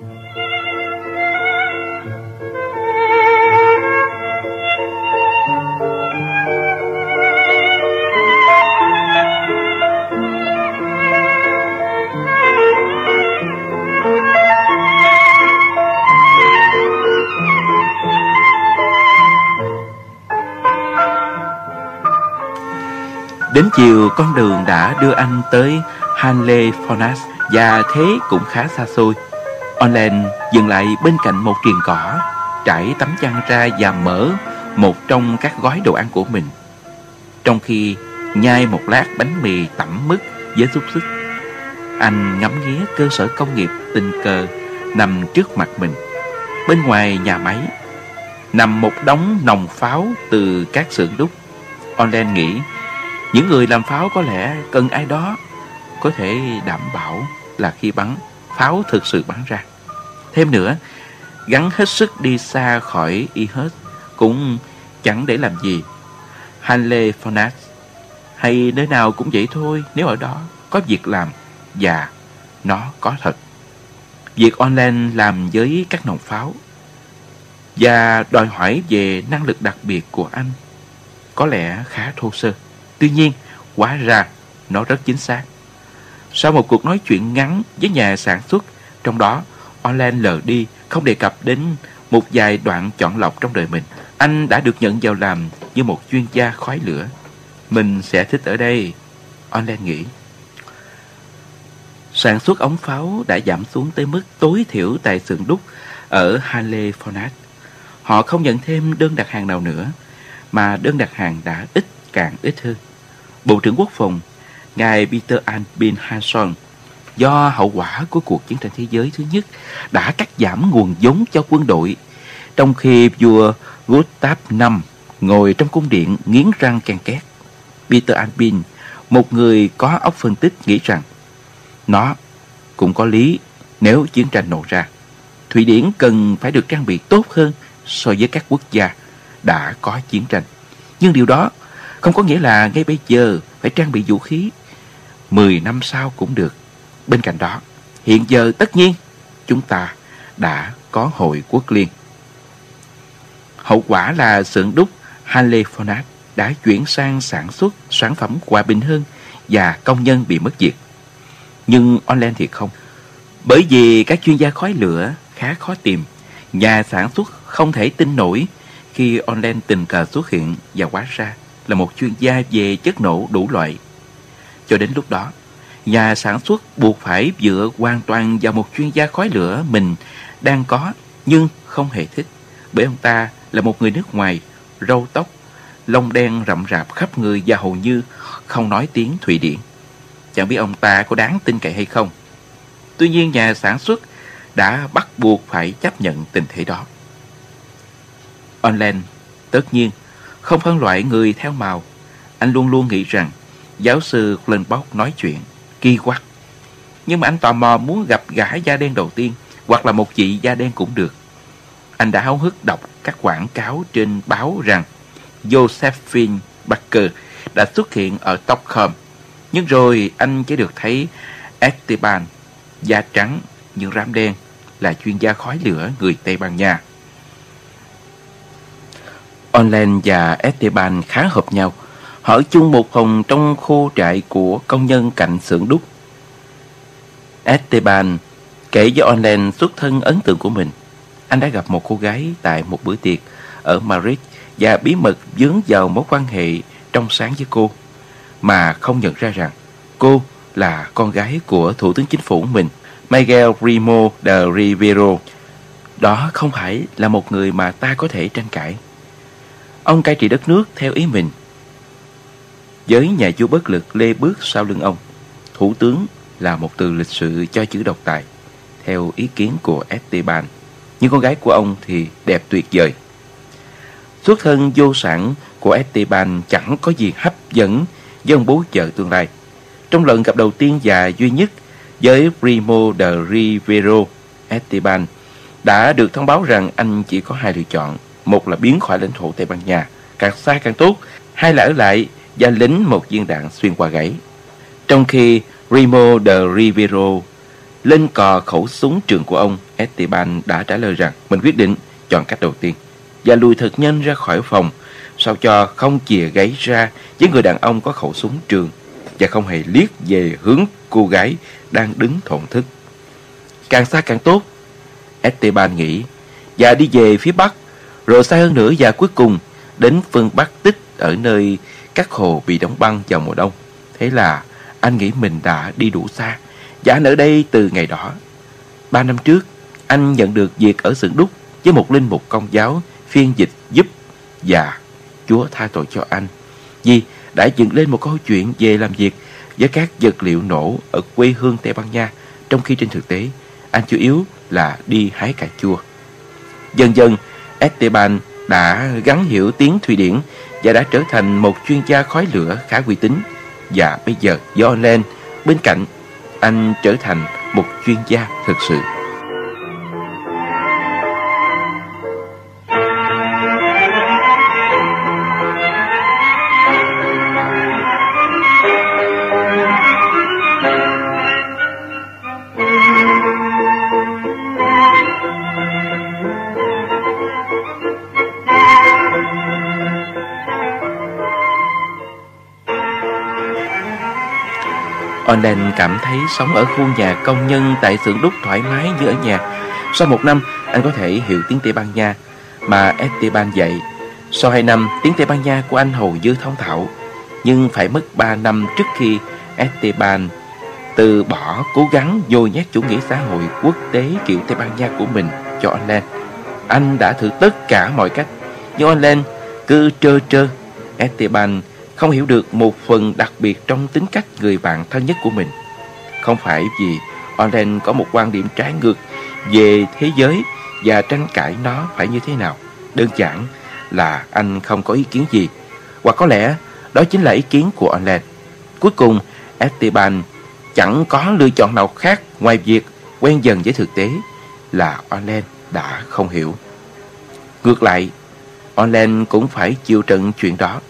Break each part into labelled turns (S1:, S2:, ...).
S1: Đến chiều, con đường đã đưa anh tới Hanley Fornas và thế cũng khá xa xôi. Olen dừng lại bên cạnh một triền cỏ, trải tấm chăn ra và mở một trong các gói đồ ăn của mình. Trong khi nhai một lát bánh mì tẩm mứt với xúc xích, anh ngắm nghía cơ sở công nghiệp tình cờ nằm trước mặt mình. Bên ngoài nhà máy nằm một đống nòng pháo từ các xưởng đúc. Olen nghĩ những người làm pháo có lẽ cần ai đó có thể đảm bảo là khi bắn, pháo thực sự bắn ra. Thêm nữa, gắn hết sức đi xa khỏi Ihus cũng chẳng để làm gì. Hanley Fornas hay nơi nào cũng vậy thôi nếu ở đó có việc làm và nó có thật. Việc online làm với các nòng pháo và đòi hỏi về năng lực đặc biệt của anh có lẽ khá thô sơ. Tuy nhiên, quá ra nó rất chính xác. Sau một cuộc nói chuyện ngắn với nhà sản xuất, trong đó Orlan lờ đi không đề cập đến một vài đoạn chọn lọc trong đời mình. Anh đã được nhận vào làm như một chuyên gia khói lửa. Mình sẽ thích ở đây, Orlan nghĩ. Sản xuất ống pháo đã giảm xuống tới mức tối thiểu tại xưởng đúc ở Halle Fornat. Họ không nhận thêm đơn đặt hàng nào nữa, mà đơn đặt hàng đã ít càng ít hơn. Bộ trưởng Quốc phòng, ngài Peter Albin Hanson, do hậu quả của cuộc chiến tranh thế giới thứ nhất đã cắt giảm nguồn giống cho quân đội, trong khi vua Gustav V ngồi trong cung điện nghiến răng can két. Peter Albin, một người có óc phân tích nghĩ rằng nó cũng có lý nếu chiến tranh nổ ra. Thụy Điển cần phải được trang bị tốt hơn so với các quốc gia đã có chiến tranh. Nhưng điều đó không có nghĩa là ngay bây giờ phải trang bị vũ khí. Mười năm sau cũng được. Bên cạnh đó, hiện giờ tất nhiên chúng ta đã có hội quốc liên. Hậu quả là xưởng đúc Halefonat đã chuyển sang sản xuất sản phẩm hòa bình hơn và công nhân bị mất việc. Nhưng online thì không. Bởi vì các chuyên gia khói lửa khá khó tìm, nhà sản xuất không thể tin nổi khi online tình cờ xuất hiện và hóa ra là một chuyên gia về chất nổ đủ loại. Cho đến lúc đó, nhà sản xuất buộc phải dựa hoàn toàn vào một chuyên gia khói lửa mình đang có nhưng không hề thích. Bởi ông ta là một người nước ngoài, râu tóc, lông đen rậm rạp khắp người và hầu như không nói tiếng Thụy Điển. Chẳng biết ông ta có đáng tin cậy hay không. Tuy nhiên nhà sản xuất đã bắt buộc phải chấp nhận tình thế đó. Online, tất nhiên, không phân loại người theo màu. Anh luôn luôn nghĩ rằng giáo sư Glenbock nói chuyện kỳ quặc. Nhưng mà anh tò mò muốn gặp gã da đen đầu tiên hoặc là một chị da đen cũng được. Anh đã háo hức đọc các quảng cáo trên báo rằng Josephine Baker đã xuất hiện ở Stockholm. Nhưng rồi anh chỉ được thấy Esteban, da trắng nhưng rám đen, là chuyên gia khói lửa người Tây Ban Nha. Online và Esteban khá hợp nhau hở ở chung một phòng trong khu trại của công nhân cạnh xưởng đúc. Esteban kể với Online xuất thân ấn tượng của mình. Anh đã gặp một cô gái tại một bữa tiệc ở Madrid và bí mật dướng vào mối quan hệ trong sáng với cô mà không nhận ra rằng cô là con gái của Thủ tướng Chính phủ mình, Miguel Primo de Rivero. Đó không phải là một người mà ta có thể tranh cãi. Ông cai trị đất nước theo ý mình. Với nhà vua bất lực lê bước sau lưng ông, thủ tướng là một từ lịch sự cho chữ độc tài, theo ý kiến của Esteban. Nhưng con gái của ông thì đẹp tuyệt vời. Xuất thân vô sản của Esteban chẳng có gì hấp dẫn với ông bố vợ tương lai. Trong lần gặp đầu tiên và duy nhất với Primo de Rivero, Esteban đã được thông báo rằng anh chỉ có hai lựa chọn một là biến khỏi lãnh thổ Tây Ban Nha, càng xa càng tốt, hai là ở lại và lính một viên đạn xuyên qua gáy. Trong khi Remo de Rivero lên cò khẩu súng trường của ông Esteban đã trả lời rằng mình quyết định chọn cách đầu tiên và lùi thật nhanh ra khỏi phòng sao cho không chìa gáy ra với người đàn ông có khẩu súng trường và không hề liếc về hướng cô gái đang đứng thổn thức. Càng xa càng tốt, Esteban nghĩ, và đi về phía bắc, rồi xa hơn nữa và cuối cùng đến phương Bắc Tích ở nơi các hồ bị đóng băng vào mùa đông. Thế là anh nghĩ mình đã đi đủ xa, và anh ở đây từ ngày đó. Ba năm trước, anh nhận được việc ở xưởng đúc với một linh mục công giáo phiên dịch giúp và Chúa tha tội cho anh. Vì đã dựng lên một câu chuyện về làm việc với các vật liệu nổ ở quê hương Tây Ban Nha, trong khi trên thực tế anh chủ yếu là đi hái cà chua. Dần dần, Esteban đã gắn hiểu tiếng Thụy Điển và đã trở thành một chuyên gia khói lửa khá uy tín. Và bây giờ, do lên bên cạnh, anh trở thành một chuyên gia thực sự. Onen cảm thấy sống ở khu nhà công nhân tại xưởng đúc thoải mái như ở nhà. Sau một năm, anh có thể hiểu tiếng Tây Ban Nha mà Esteban dạy. Sau hai năm, tiếng Tây Ban Nha của anh hầu như thông thạo. Nhưng phải mất ba năm trước khi Esteban từ bỏ cố gắng vô nhét chủ nghĩa xã hội quốc tế kiểu Tây Ban Nha của mình cho Onen. Anh đã thử tất cả mọi cách, nhưng Onen cứ trơ trơ. Esteban không hiểu được một phần đặc biệt trong tính cách người bạn thân nhất của mình. Không phải vì Orlen có một quan điểm trái ngược về thế giới và tranh cãi nó phải như thế nào. Đơn giản là anh không có ý kiến gì. Hoặc có lẽ đó chính là ý kiến của Orlen. Cuối cùng, Esteban chẳng có lựa chọn nào khác ngoài việc quen dần với thực tế là Orlen đã không hiểu. Ngược lại, Orlen cũng phải chịu trận chuyện đó.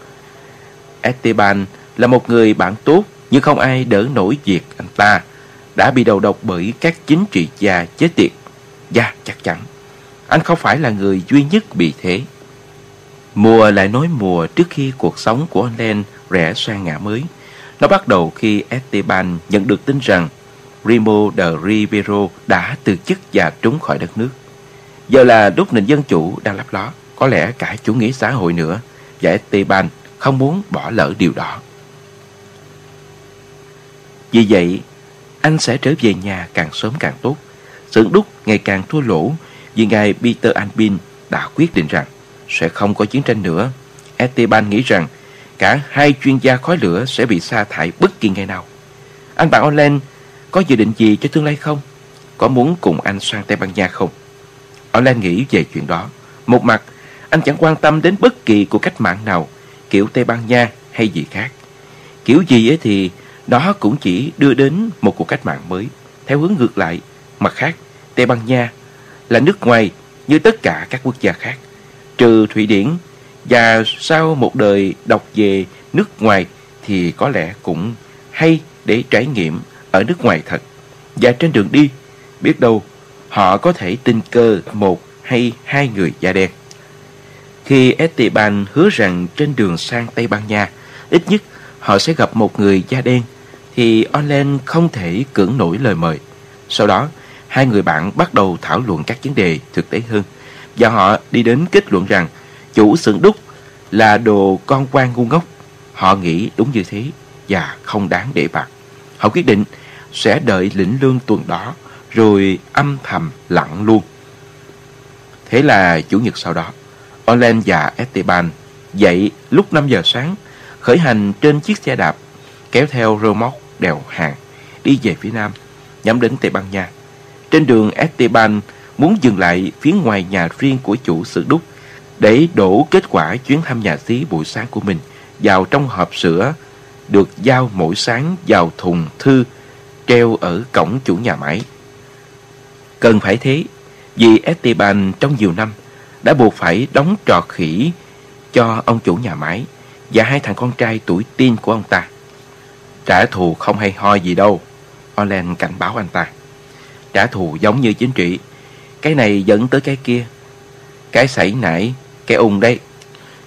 S1: Esteban là một người bạn tốt nhưng không ai đỡ nổi việc anh ta đã bị đầu độc bởi các chính trị gia chết tiệt. Dạ, chắc chắn. Anh không phải là người duy nhất bị thế. Mùa lại nói mùa trước khi cuộc sống của anh Len rẽ sang ngã mới. Nó bắt đầu khi Esteban nhận được tin rằng Rimo de Rivero đã từ chức và trốn khỏi đất nước. Giờ là lúc nền dân chủ đang lấp ló, có lẽ cả chủ nghĩa xã hội nữa, và Esteban không muốn bỏ lỡ điều đó. Vì vậy, anh sẽ trở về nhà càng sớm càng tốt. Sưởng đúc ngày càng thua lỗ vì ngài Peter Albin đã quyết định rằng sẽ không có chiến tranh nữa. Esteban nghĩ rằng cả hai chuyên gia khói lửa sẽ bị sa thải bất kỳ ngày nào. Anh bạn Olen có dự định gì cho tương lai không? Có muốn cùng anh sang Tây Ban Nha không? Olen nghĩ về chuyện đó. Một mặt, anh chẳng quan tâm đến bất kỳ cuộc cách mạng nào kiểu Tây Ban Nha hay gì khác. Kiểu gì ấy thì đó cũng chỉ đưa đến một cuộc cách mạng mới. Theo hướng ngược lại, mặt khác, Tây Ban Nha là nước ngoài như tất cả các quốc gia khác, trừ Thụy Điển. Và sau một đời đọc về nước ngoài thì có lẽ cũng hay để trải nghiệm ở nước ngoài thật. Và trên đường đi, biết đâu họ có thể tình cờ một hay hai người da đen. Khi Esteban hứa rằng trên đường sang Tây Ban Nha, ít nhất họ sẽ gặp một người da đen, thì Olen không thể cưỡng nổi lời mời. Sau đó, hai người bạn bắt đầu thảo luận các vấn đề thực tế hơn, và họ đi đến kết luận rằng chủ xưởng đúc là đồ con quan ngu ngốc. Họ nghĩ đúng như thế và không đáng để bạc. Họ quyết định sẽ đợi lĩnh lương tuần đó rồi âm thầm lặng luôn. Thế là chủ nhật sau đó, Olen và Esteban dậy lúc 5 giờ sáng, khởi hành trên chiếc xe đạp, kéo theo rơ móc đèo hàng, đi về phía nam, nhắm đến Tây Ban Nha. Trên đường Esteban muốn dừng lại phía ngoài nhà riêng của chủ sự đúc để đổ kết quả chuyến thăm nhà xí buổi sáng của mình vào trong hộp sữa được giao mỗi sáng vào thùng thư treo ở cổng chủ nhà máy. Cần phải thế, vì Esteban trong nhiều năm đã buộc phải đóng trò khỉ cho ông chủ nhà máy và hai thằng con trai tuổi teen của ông ta. Trả thù không hay ho gì đâu, Orlen cảnh báo anh ta. Trả thù giống như chính trị, Cái này dẫn tới cái kia. Cái sảy nảy, cái ung đây.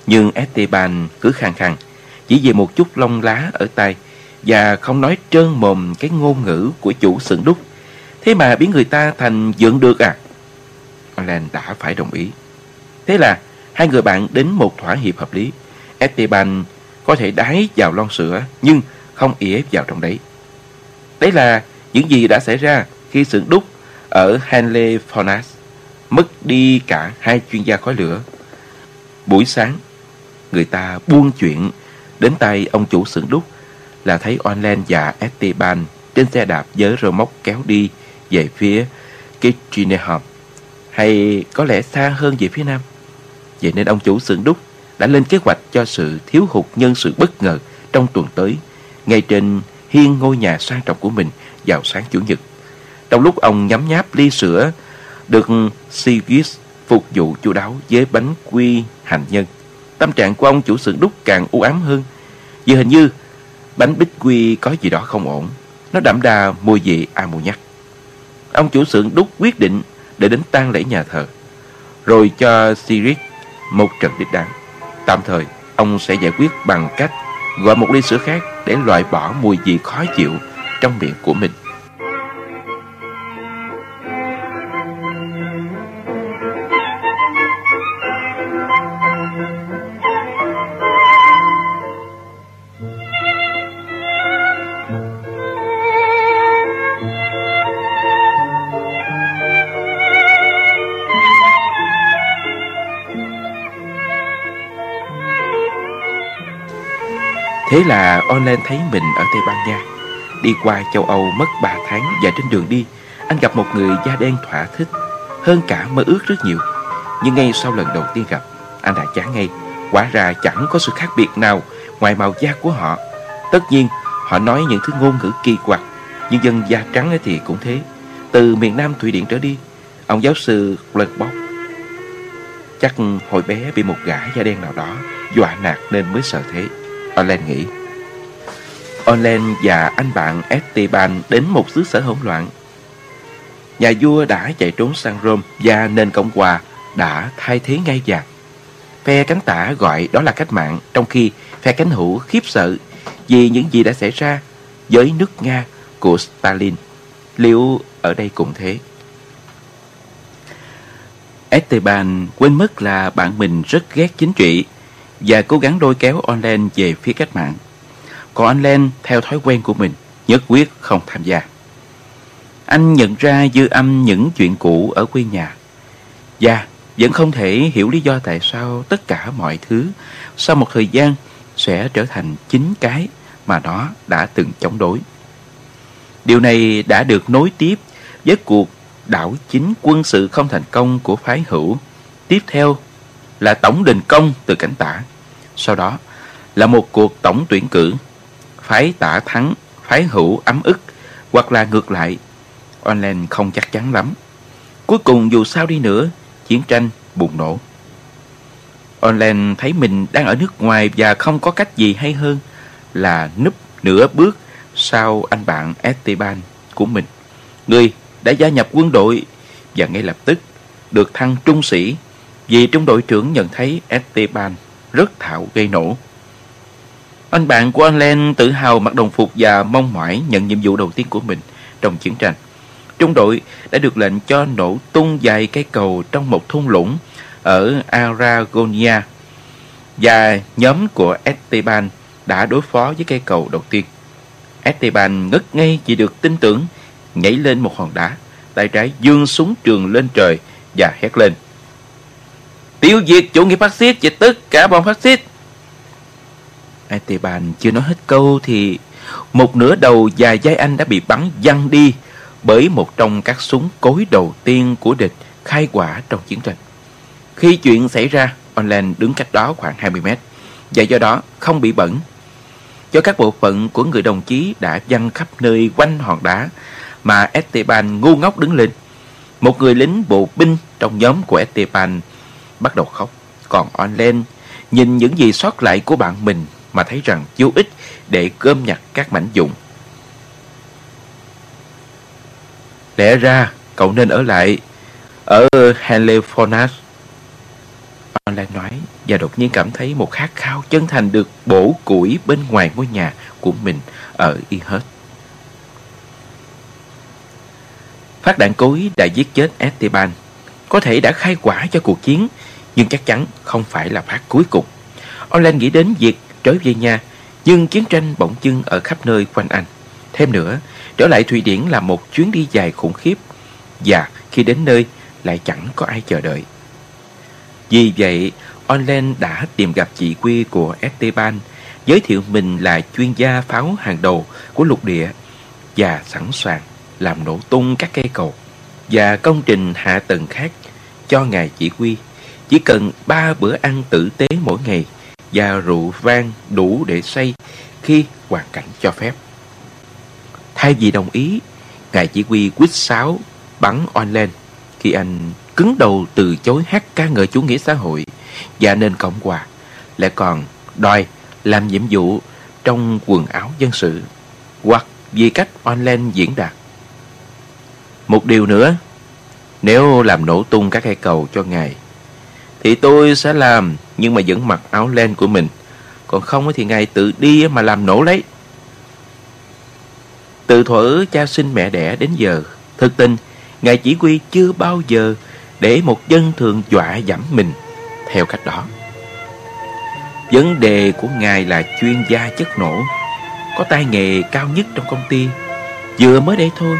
S1: Nhưng Esteban cứ khăng khăng, chỉ vì một chút lông lá ở tay và không nói trơn mồm cái ngôn ngữ của chủ xưởng đúc. Thế mà biến người ta thành dựng được à? Olen đã phải đồng ý. Thế là hai người bạn đến một thỏa hiệp hợp lý. Esteban có thể đái vào lon sữa nhưng không ỉa vào trong đấy. Đấy là những gì đã xảy ra khi xưởng đúc ở Hanley Fornas mất đi cả hai chuyên gia khói lửa. Buổi sáng, người ta buông chuyện đến tay ông chủ xưởng đúc là thấy Orlen và Esteban trên xe đạp với rơ móc kéo đi về phía Kitchenham hay có lẽ xa hơn về phía nam. Vậy nên ông chủ xưởng đúc đã lên kế hoạch cho sự thiếu hụt nhân sự bất ngờ trong tuần tới, ngay trên hiên ngôi nhà sang trọng của mình vào sáng Chủ nhật. Trong lúc ông nhấm nháp ly sữa được Sigis phục vụ chu đáo với bánh quy hành nhân, tâm trạng của ông chủ xưởng đúc càng u ám hơn. Vì hình như bánh bích quy có gì đó không ổn, nó đậm đà mùi vị ammoniac. Ông chủ xưởng đúc quyết định để đến tang lễ nhà thờ, rồi cho Siris một trận đích đáng. Tạm thời, ông sẽ giải quyết bằng cách gọi một ly sữa khác để loại bỏ mùi vị khó chịu trong miệng của mình. Thế là Orlen thấy mình ở Tây Ban Nha. Đi qua châu Âu mất 3 tháng Và trên đường đi, Anh gặp một người da đen thỏa thích, Hơn cả mơ ước rất nhiều. Nhưng ngay sau lần đầu tiên gặp, Anh đã chán ngay. Quả ra chẳng có sự khác biệt nào Ngoài màu da của họ. Tất nhiên, họ nói những thứ ngôn ngữ kỳ quặc, Nhưng dân da trắng thì cũng thế. Từ miền Nam Thụy Điển trở đi, Ông giáo sư Glenbock, Chắc hồi bé bị một gã da đen nào đó Dọa nạt nên mới sợ thế. Olen nghĩ. Olen và anh bạn Esteban đến một xứ sở hỗn loạn. Nhà vua đã chạy trốn sang Rome và nền Cộng hòa đã thay thế ngay vàng. Phe cánh tả gọi đó là cách mạng, trong khi phe cánh hữu khiếp sợ vì những gì đã xảy ra với nước Nga của Stalin. Liệu ở đây cũng thế? Esteban quên mất là bạn mình rất ghét chính trị và cố gắng lôi kéo Online về phía cách mạng. Còn Online theo thói quen của mình, nhất quyết không tham gia. Anh nhận ra dư âm những chuyện cũ ở quê nhà. Và vẫn không thể hiểu lý do tại sao tất cả mọi thứ sau một thời gian sẽ trở thành chính cái mà nó đã từng chống đối. Điều này đã được nối tiếp với cuộc đảo chính quân sự không thành công của phái hữu. Tiếp theo là tổng đình công từ cảnh tả. Sau đó là một cuộc tổng tuyển cử. Phái tả thắng, phái hữu ấm ức, hoặc là ngược lại. Online không chắc chắn lắm. Cuối cùng dù sao đi nữa, chiến tranh bùng nổ. Online thấy mình đang ở nước ngoài và không có cách gì hay hơn là núp nửa bước sau anh bạn Esteban của mình. Người đã gia nhập quân đội và ngay lập tức được thăng trung sĩ vì trung đội trưởng nhận thấy Esteban rất thạo gây nổ. Anh bạn của anh Len tự hào mặc đồng phục và mong mỏi nhận nhiệm vụ đầu tiên của mình trong chiến tranh. Trung đội đã được lệnh cho nổ tung vài cây cầu trong một thung lũng ở Aragonia và nhóm của Esteban đã đối phó với cây cầu đầu tiên. Esteban ngất ngay chỉ được tin tưởng nhảy lên một hòn đá, tay trái dương súng trường lên trời và hét lên tiêu diệt chủ nghĩa phát xít và tất cả bọn phát xít Esteban chưa nói hết câu thì một nửa đầu dài dây anh đã bị bắn văng đi bởi một trong các súng cối đầu tiên của địch khai quả trong chiến tranh. Khi chuyện xảy ra, Online đứng cách đó khoảng 20 mét và do đó không bị bẩn. Do các bộ phận của người đồng chí đã văng khắp nơi quanh hòn đá mà Esteban ngu ngốc đứng lên. Một người lính bộ binh trong nhóm của Esteban bắt đầu khóc. Còn Online nhìn những gì sót lại của bạn mình mà thấy rằng vô ích để cơm nhặt các mảnh dụng. Lẽ ra cậu nên ở lại. Ở Halifornas. Online nói và đột nhiên cảm thấy một khát khao chân thành được bổ củi bên ngoài ngôi nhà của mình ở Ihud. Phát đạn cối đã giết chết Esteban, có thể đã khai quả cho cuộc chiến, nhưng chắc chắn không phải là phát cuối cùng. Online nghĩ đến việc trở về nhà, nhưng chiến tranh bỗng dưng ở khắp nơi quanh anh. Thêm nữa, trở lại Thụy Điển là một chuyến đi dài khủng khiếp, và khi đến nơi lại chẳng có ai chờ đợi. Vì vậy, Orlen đã tìm gặp chị Quy của Esteban, giới thiệu mình là chuyên gia pháo hàng đầu của lục địa và sẵn sàng làm nổ tung các cây cầu và công trình hạ tầng khác cho ngài chỉ huy. Chỉ cần ba bữa ăn tử tế mỗi ngày và rượu vang đủ để say khi hoàn cảnh cho phép. Thay vì đồng ý, ngài chỉ huy quýt sáo bắn oan lên khi anh cứng đầu từ chối hát ca ngợi chủ nghĩa xã hội và nên cộng hòa lại còn đòi làm nhiệm vụ trong quần áo dân sự hoặc vì cách online diễn đạt. Một điều nữa, nếu làm nổ tung các cây cầu cho ngài, thì tôi sẽ làm nhưng mà vẫn mặc áo len của mình. Còn không thì ngài tự đi mà làm nổ lấy. Từ thuở cha sinh mẹ đẻ đến giờ, thực tình, ngài chỉ huy chưa bao giờ để một dân thường dọa dẫm mình theo cách đó. Vấn đề của ngài là chuyên gia chất nổ, có tay nghề cao nhất trong công ty. Vừa mới đây thôi,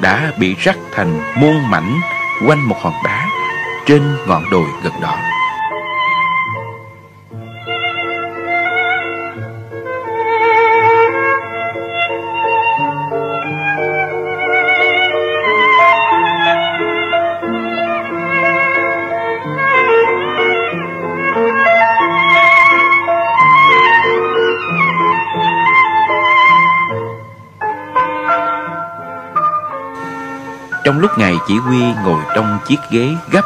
S1: đã bị rắc thành muôn mảnh quanh một hòn đá trên ngọn đồi gần đó. Trong lúc ngài chỉ huy ngồi trong chiếc ghế gấp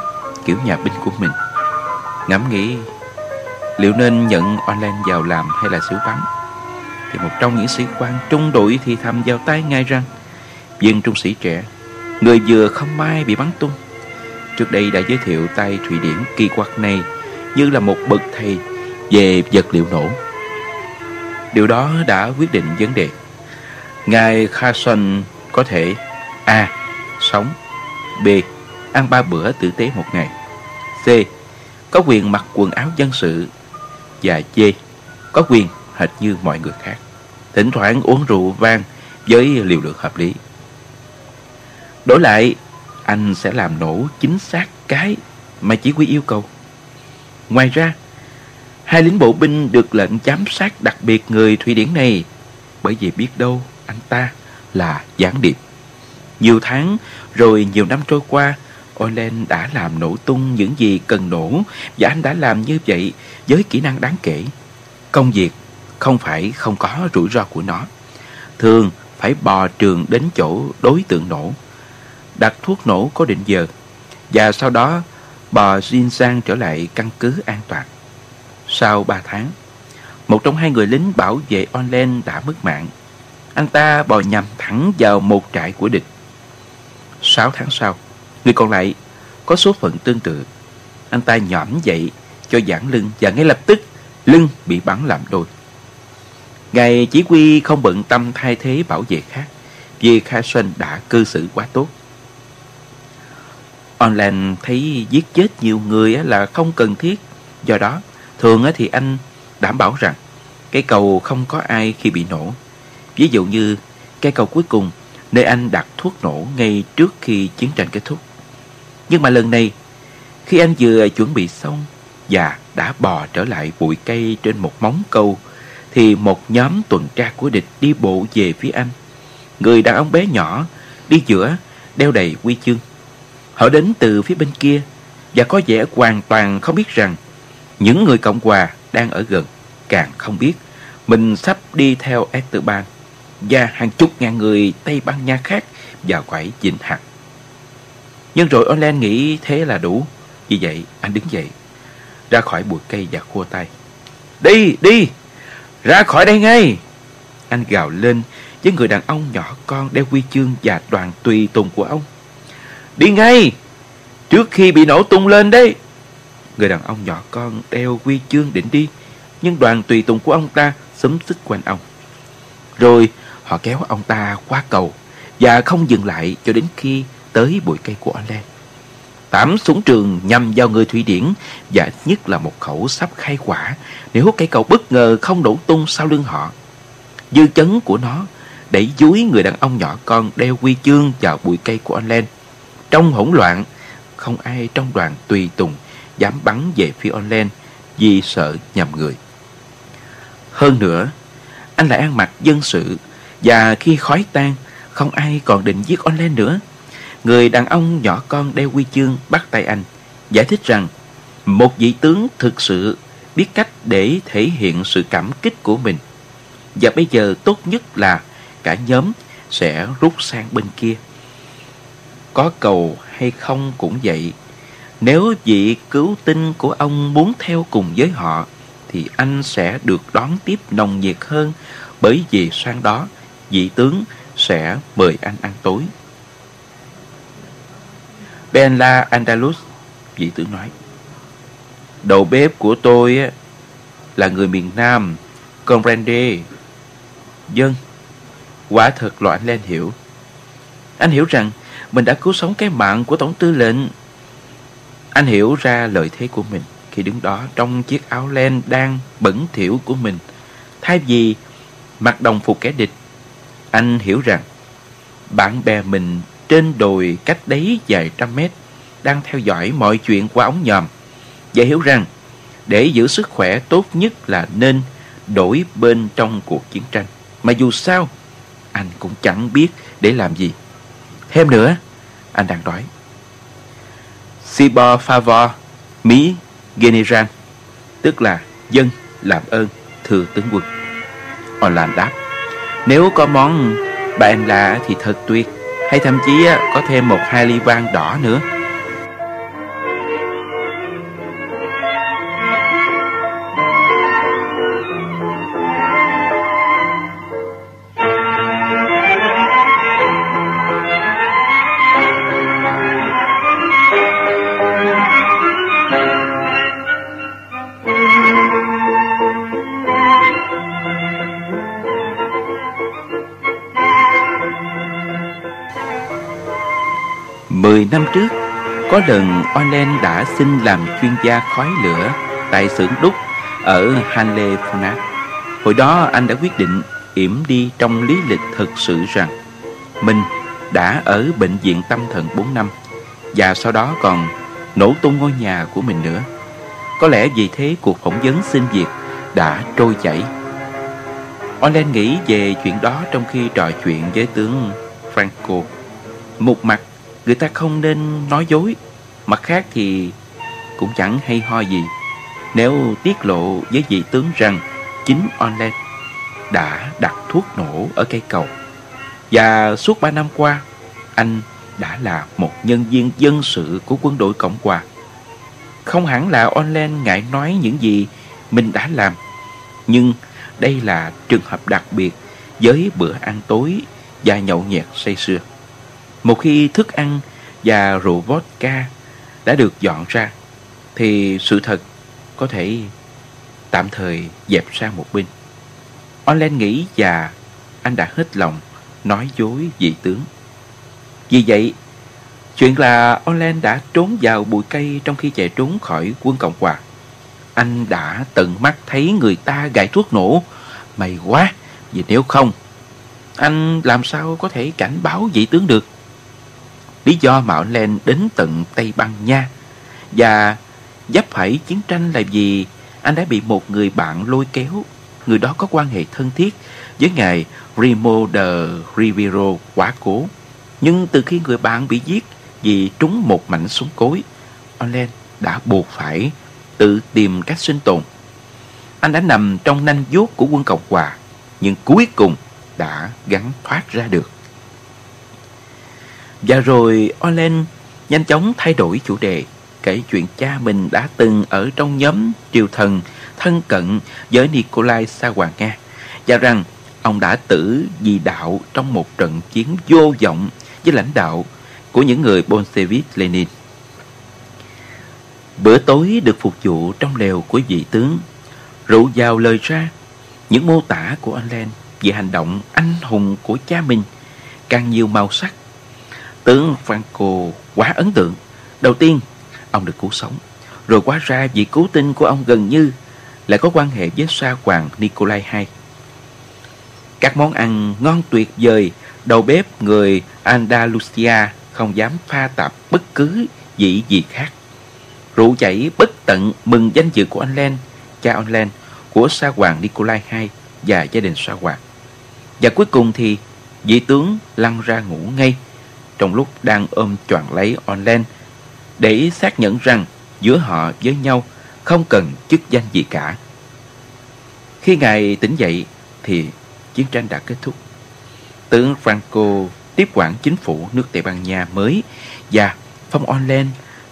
S1: kiểu nhà binh của mình. Ngẫm nghĩ, liệu nên nhận online vào làm hay là xỉu bắn Thì một trong những sĩ quan trung đội thì thầm vào tay ngay rằng, Viên trung sĩ trẻ, Người vừa không may bị bắn tung. Trước đây đã giới thiệu tay Thụy Điển kỳ quặc này Như là một bậc thầy về vật liệu nổ. Điều đó đã quyết định vấn đề. Ngài Carson có thể A. Sống, B. Ăn ba bữa tử tế một ngày. C. Có quyền mặc quần áo dân sự Và D. Có quyền hệt như mọi người khác Thỉnh thoảng uống rượu vang với liều lượng hợp lý Đổi lại, anh sẽ làm nổ chính xác cái mà chỉ huy yêu cầu Ngoài ra, hai lính bộ binh được lệnh giám sát đặc biệt người Thụy Điển này Bởi vì biết đâu anh ta là gián điệp nhiều tháng rồi nhiều năm trôi qua, Olen đã làm nổ tung những gì cần nổ và anh đã làm như vậy với kỹ năng đáng kể. Công việc không phải không có rủi ro của nó. Thường phải bò trường đến chỗ đối tượng nổ, đặt thuốc nổ có định giờ và sau đó bò Jin sang trở lại căn cứ an toàn. Sau 3 tháng, một trong hai người lính bảo vệ Olen đã mất mạng. Anh ta bò nhằm thẳng vào một trại của địch. 6 tháng sau, người còn lại có số phận tương tự. Anh ta nhõm dậy cho giãn lưng và ngay lập tức lưng bị bắn làm đôi. Ngài chỉ huy không bận tâm thay thế bảo vệ khác vì kha xuân đã cư xử quá tốt. Online thấy giết chết nhiều người là không cần thiết. Do đó, thường thì anh đảm bảo rằng cái cầu không có ai khi bị nổ. Ví dụ như cái cầu cuối cùng nơi anh đặt thuốc nổ ngay trước khi chiến tranh kết thúc. Nhưng mà lần này, khi anh vừa chuẩn bị xong và đã bò trở lại bụi cây trên một móng câu, thì một nhóm tuần tra của địch đi bộ về phía anh. Người đàn ông bé nhỏ, đi giữa, đeo đầy quy chương. Họ đến từ phía bên kia và có vẻ hoàn toàn không biết rằng những người Cộng Hòa đang ở gần càng không biết mình sắp đi theo Esteban và hàng chục ngàn người Tây Ban Nha khác vào quải dinh hạt. Nhưng rồi Orlen nghĩ thế là đủ. Vì vậy, anh đứng dậy, ra khỏi bụi cây và khua tay. Đi, đi, ra khỏi đây ngay. Anh gào lên với người đàn ông nhỏ con đeo huy chương và đoàn tùy tùng của ông. Đi ngay, Trước khi bị nổ tung lên đấy. Người đàn ông nhỏ con đeo quy chương định đi, nhưng đoàn tùy tùng của ông ta xúm xích quanh ông. Rồi họ kéo ông ta qua cầu và không dừng lại cho đến khi tới bụi cây của Orlen. Tám súng trường nhằm vào người Thụy Điển và nhất là một khẩu sắp khai quả nếu cây cầu bất ngờ không đổ tung sau lưng họ. Dư chấn của nó đẩy dúi người đàn ông nhỏ con đeo quy chương vào bụi cây của Orlen. Trong hỗn loạn, không ai trong đoàn tùy tùng dám bắn về phía Orlen vì sợ nhầm người. Hơn nữa, anh lại ăn mặc dân sự và khi khói tan, không ai còn định giết Orlen nữa. Người đàn ông nhỏ con đeo quy chương bắt tay anh, giải thích rằng một vị tướng thực sự biết cách để thể hiện sự cảm kích của mình. Và bây giờ tốt nhất là cả nhóm sẽ rút sang bên kia. Có cầu hay không cũng vậy. Nếu vị cứu tinh của ông muốn theo cùng với họ, thì anh sẽ được đón tiếp nồng nhiệt hơn bởi vì sang đó vị tướng sẽ mời anh ăn tối. Benla Andalus, vị tướng nói. Đầu bếp của tôi là người miền Nam, Comprende. Dân, quả thật lo anh lên hiểu. Anh hiểu rằng mình đã cứu sống cái mạng của Tổng tư lệnh. Anh hiểu ra lợi thế của mình khi đứng đó trong chiếc áo len đang bẩn thỉu của mình. Thay vì mặc đồng phục kẻ địch, anh hiểu rằng bạn bè mình trên đồi cách đấy vài trăm mét đang theo dõi mọi chuyện qua ống nhòm và hiểu rằng để giữ sức khỏe tốt nhất là nên đổi bên trong cuộc chiến tranh. Mà dù sao, anh cũng chẳng biết để làm gì. Thêm nữa, anh đang đói. Sibor Favor, Mỹ General, tức là dân làm ơn thưa tướng quân. Orlan đáp, nếu có món bạn lạ thì thật tuyệt, hay thậm chí có thêm một hai ly vang đỏ nữa. Mười năm trước, có lần Olen đã xin làm chuyên gia khói lửa tại xưởng đúc ở Hanle Funat. Hồi đó anh đã quyết định yểm đi trong lý lịch thực sự rằng mình đã ở bệnh viện tâm thần 4 năm và sau đó còn nổ tung ngôi nhà của mình nữa. Có lẽ vì thế cuộc phỏng vấn xin việc đã trôi chảy. Olen nghĩ về chuyện đó trong khi trò chuyện với tướng Franco. Một mặt Người ta không nên nói dối, Mặt khác thì cũng chẳng hay ho gì Nếu tiết lộ với vị tướng rằng Chính Onlet đã đặt thuốc nổ ở cây cầu, Và suốt ba năm qua, Anh đã là một nhân viên dân sự của quân đội Cộng Hòa Không hẳn là Onlet ngại nói những gì mình đã làm, Nhưng đây là trường hợp đặc biệt với bữa ăn tối và nhậu nhẹt say sưa. Một khi thức ăn và rượu vodka đã được dọn ra, thì sự thật có thể tạm thời dẹp sang một bên. Orlen nghĩ và anh đã hết lòng nói dối vị tướng. Vì vậy, chuyện là Orlen đã trốn vào bụi cây trong khi chạy trốn khỏi quân Cộng Hòa. Anh đã tận mắt thấy người ta gài thuốc nổ. May quá, vì nếu không, anh làm sao có thể cảnh báo vị tướng được. Lý do Mạo Len đến tận Tây Băng Nha và giáp phải chiến tranh là vì anh đã bị một người bạn lôi kéo. Người đó có quan hệ thân thiết với ngài Rimo de Rivero quá cố. Nhưng từ khi người bạn bị giết vì trúng một mảnh súng cối, Orlen đã buộc phải tự tìm cách sinh tồn. Anh đã nằm trong nanh vuốt của quân Cộng Hòa, nhưng cuối cùng đã gắn thoát ra được. Và rồi olen nhanh chóng thay đổi chủ đề, kể chuyện cha mình đã từng ở trong nhóm triều thần thân cận với Nikolai Sa Hoàng Nga và rằng ông đã tử vì đạo trong một trận chiến vô vọng với lãnh đạo của những người Bolshevik Lenin. Bữa tối được phục vụ trong lều của vị tướng Rượu vào lời ra Những mô tả của olen Về hành động anh hùng của cha mình Càng nhiều màu sắc Tướng Franco quá ấn tượng. Đầu tiên, Ông được cứu sống. Rồi quá ra vị cứu tinh của ông gần như Lại có quan hệ với sa hoàng Nikolai II Các món ăn ngon tuyệt vời Đầu bếp người Andalusia Không dám pha tạp bất cứ vị gì khác. Rượu chảy bất tận mừng danh dự của anh Len, Cha anh Len, Của sa hoàng Nikolai II Và gia đình sa hoàng. Và cuối cùng thì Vị tướng lăn ra ngủ ngay. Trong lúc đang ôm choàng lấy online Để xác nhận rằng Giữa họ với nhau Không cần chức danh gì cả. Khi ngài tỉnh dậy Thì chiến tranh đã kết thúc. Tướng Franco tiếp quản chính phủ nước Tây Ban Nha mới Và phong online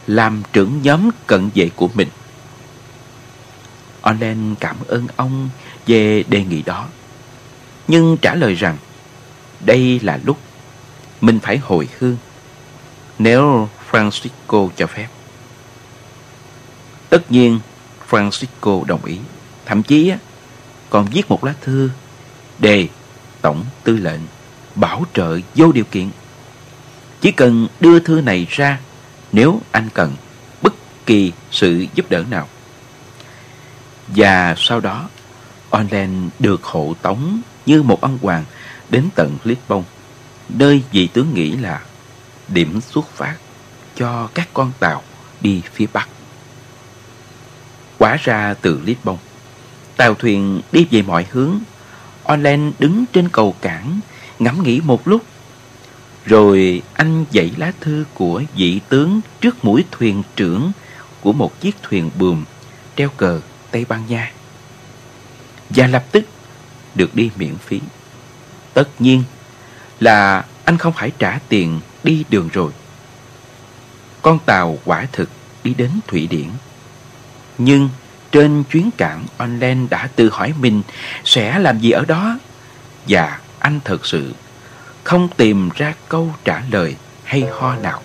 S1: làm trưởng nhóm cận vệ của mình. Orlen cảm ơn ông về đề nghị đó, Nhưng trả lời rằng đây là lúc mình phải hồi hương nếu Francisco cho phép. Tất nhiên Francisco đồng ý, thậm chí còn viết một lá thư đề tổng tư lệnh bảo trợ vô điều kiện. Chỉ cần đưa thư này ra nếu anh cần bất kỳ sự giúp đỡ nào. Và sau đó, Orlen được hộ tống như một ông hoàng đến tận Lisbon, nơi vị tướng nghĩ là điểm xuất phát cho các con tàu đi phía Bắc. Quá ra từ Lisbon, tàu thuyền đi về mọi hướng. Orlen đứng trên cầu cảng, ngẫm nghĩ một lúc. Rồi anh dãy lá thư của vị tướng trước mũi thuyền trưởng của một chiếc thuyền buồm treo cờ Tây Ban Nha. Và lập tức được đi miễn phí. Tất nhiên là anh không phải trả tiền đi đường rồi. Con tàu quả thực đi đến Thụy Điển. Nhưng trên chuyến cảng online đã tự hỏi mình sẽ làm gì ở đó. Và anh thật sự không tìm ra câu trả lời hay ho nào.